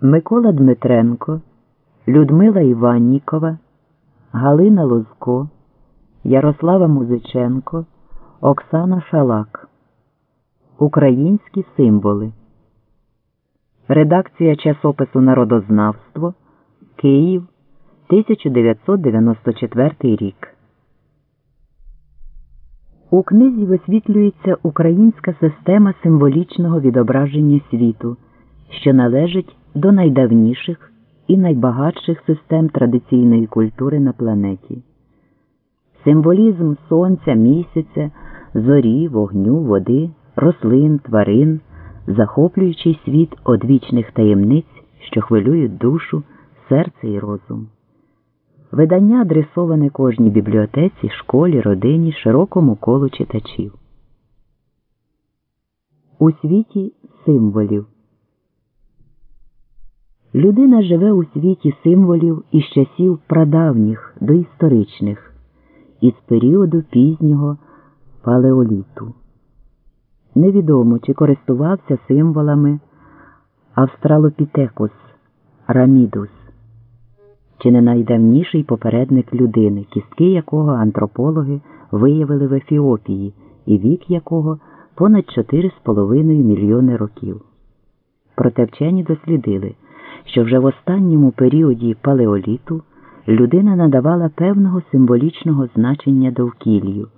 Микола Дмитренко, Людмила Іваннікова, Галина Лозко, Ярослава Музиченко, Оксана Шалак. Українські символи. Редакція часопису Народознавство Київ 1994 рік. У книзі висвітлюється українська система символічного відображення світу, що належить до найдавніших і найбагатших систем традиційної культури на планеті. Символізм сонця, місяця, зорі, вогню, води, рослин, тварин, захоплюючий світ одвічних таємниць, що хвилюють душу, серце і розум. Видання адресоване кожній бібліотеці, школі, родині, широкому колу читачів. У світі символів. Людина живе у світі символів із часів прадавніх доісторичних, із періоду пізнього палеоліту. Невідомо, чи користувався символами Австралопітекус Рамідус, чи не найдавніший попередник людини, кістки якого антропологи виявили в Ефіопії і вік якого понад 4,5 мільйони років. Проте вчені дослідили що вже в останньому періоді палеоліту людина надавала певного символічного значення довкіллю,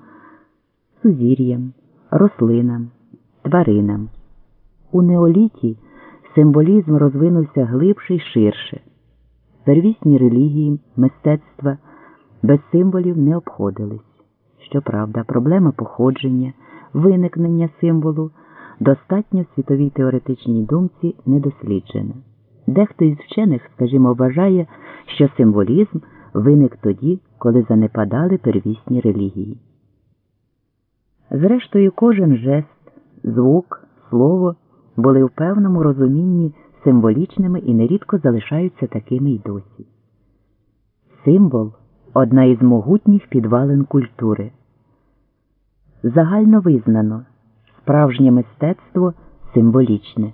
сузір'ям, рослинам, тваринам. У неоліті символізм розвинувся глибше й ширше. Первісні релігії, мистецтва без символів не обходились. Щоправда, проблема походження, виникнення символу достатньо в світовій теоретичній думці не досліджена. Дехто із вчених, скажімо, вважає, що символізм виник тоді, коли занепадали первісні релігії. Зрештою, кожен жест, звук, слово були в певному розумінні символічними і нерідко залишаються такими й досі. Символ одна із могутніх підвалин культури. Загально визнано справжнє мистецтво символічне.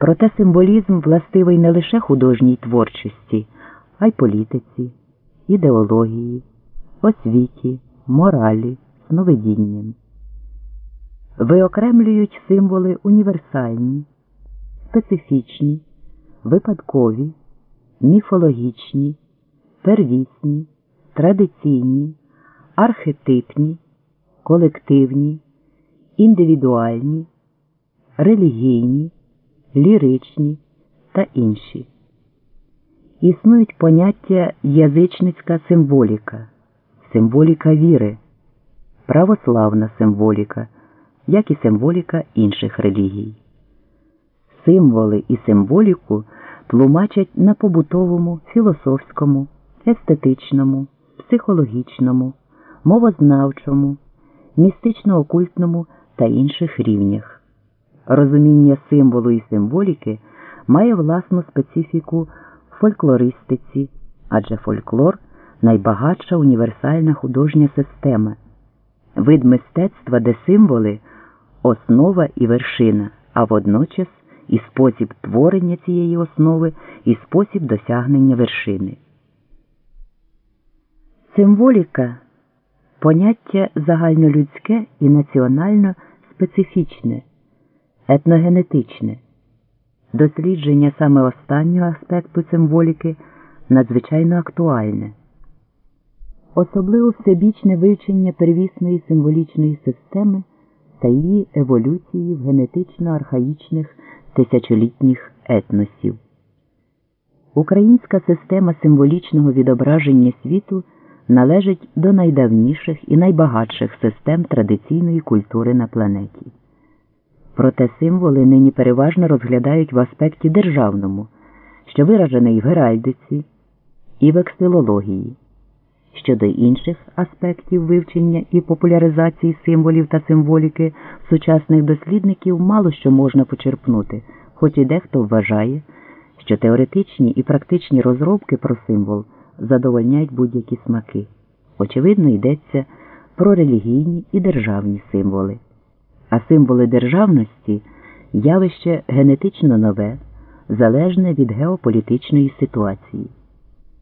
Проте символізм властивий не лише художній творчості, а й політиці, ідеології, освіті, моралі, сновидінням. Виокремлюють символи універсальні, специфічні, випадкові, міфологічні, первісні, традиційні, архетипні, колективні, індивідуальні, релігійні ліричні та інші. Існують поняття язичницька символіка, символіка віри, православна символіка, як і символіка інших релігій. Символи і символіку тлумачать на побутовому, філософському, естетичному, психологічному, мовознавчому, містично-окультному та інших рівнях. Розуміння символу і символіки має власну специфіку фольклористиці, адже фольклор найбагатша універсальна художня система, вид мистецтва, де символи основа і вершина, а водночас і спосіб творення цієї основи, і спосіб досягнення вершини. Символіка поняття загальнолюдське і національно специфічне етногенетичне. Дослідження саме останнього аспекту символіки надзвичайно актуальне. Особливо всебічне вивчення первісної символічної системи та її еволюції в генетично архаїчних тисячолітніх етносів. Українська система символічного відображення світу належить до найдавніших і найбагатших систем традиційної культури на планеті. Проте символи нині переважно розглядають в аспекті державному, що виражений в геральдиці і в ексилології. Щодо інших аспектів вивчення і популяризації символів та символіки сучасних дослідників мало що можна почерпнути, хоч і дехто вважає, що теоретичні і практичні розробки про символ задовольняють будь-які смаки. Очевидно, йдеться про релігійні і державні символи а символи державності явище генетично нове, залежне від геополітичної ситуації.